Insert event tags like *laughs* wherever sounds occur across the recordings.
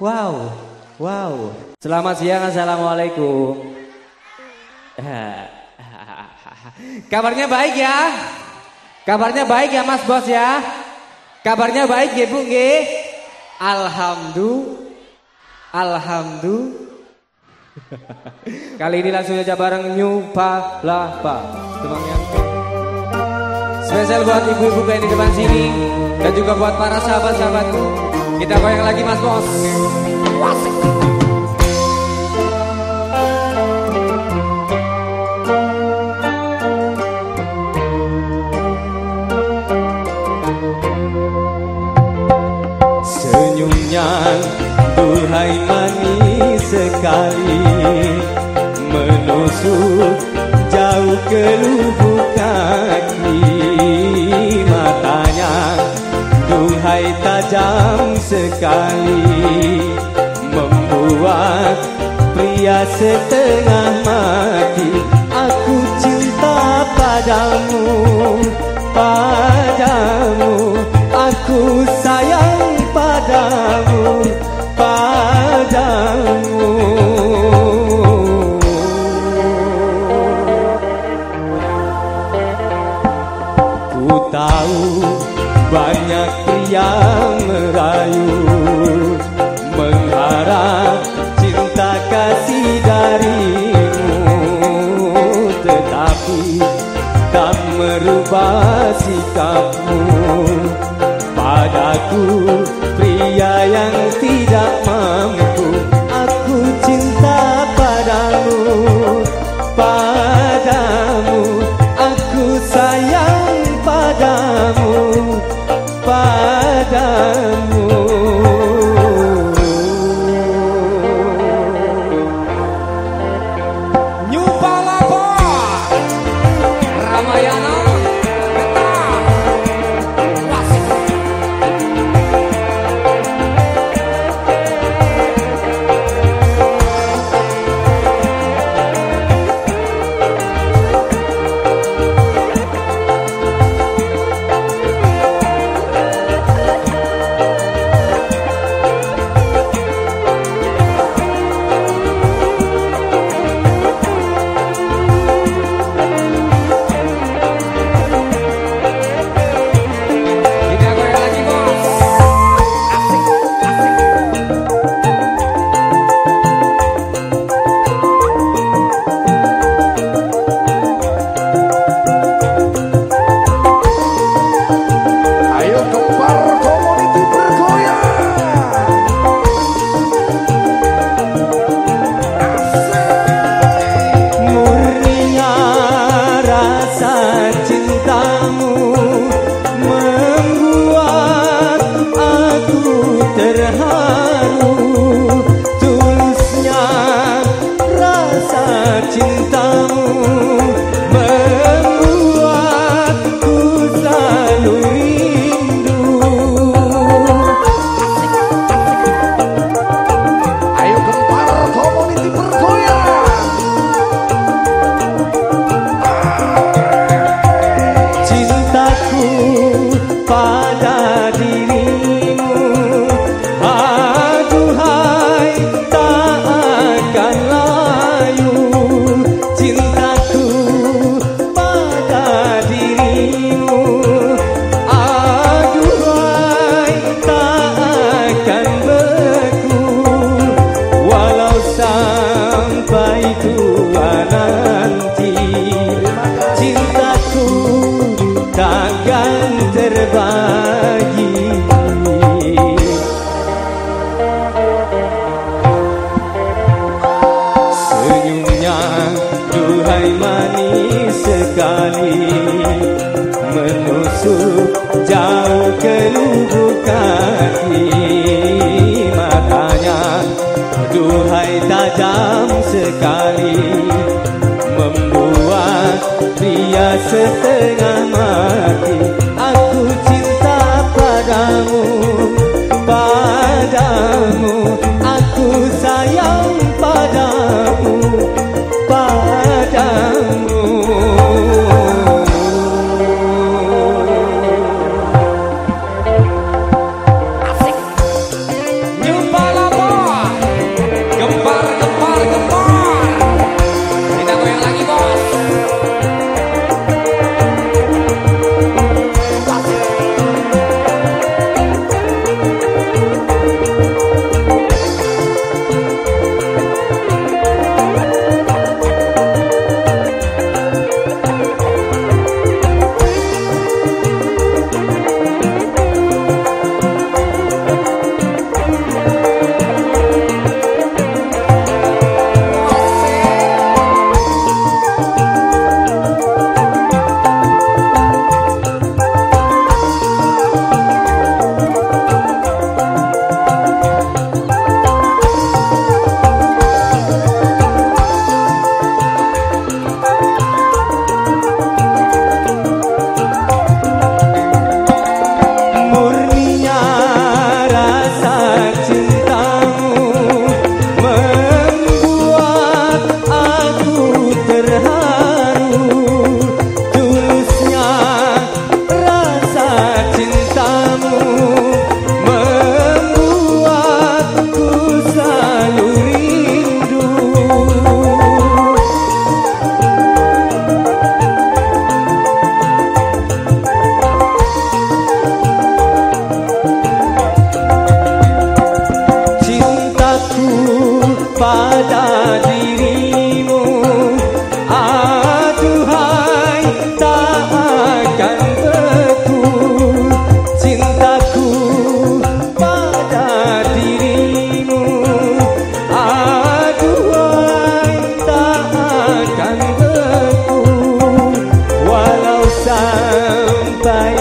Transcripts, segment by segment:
Wow, wow. Selamat siang, assalamualaikum. *laughs* Kabarnya baik ya? Kabarnya baik ya Mas Bos ya? Kabarnya baik ya Bu G? Alhamdulillah. Alhamdulillah. Kali ini langsung aja bareng New Palapa. Teman yang Spesial buat ibu-ibu kayak di depan sini dan juga buat para sahabat-sahabatku. Kita goyang lagi Mas Bos. Wasik. Senyumnya Duhai manis sekali Menusuk jauh ke lubuk kaki Tajam sekali Membuat pria setengah mati. Aku cinta padamu Padamu. Aku sayang pria yang lubuk kaki. Matanya duhai tajam sekali Membuat pria setengah mati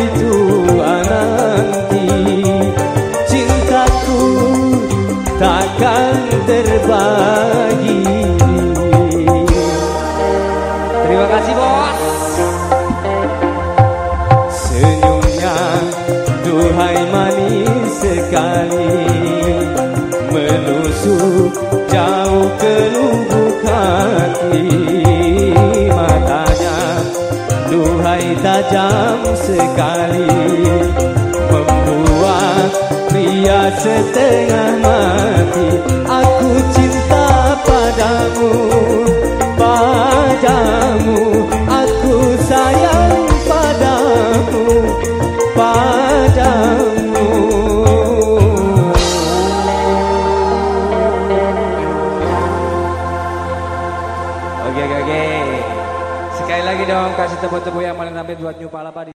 to sekali Membuat pria setengah mati. Aku cinta padamu Padamu. Aku sayang padamu Padamu. Oke oke oke. Sekali lagi dong kasih tepuk-tepuk yang paling rampit buat New di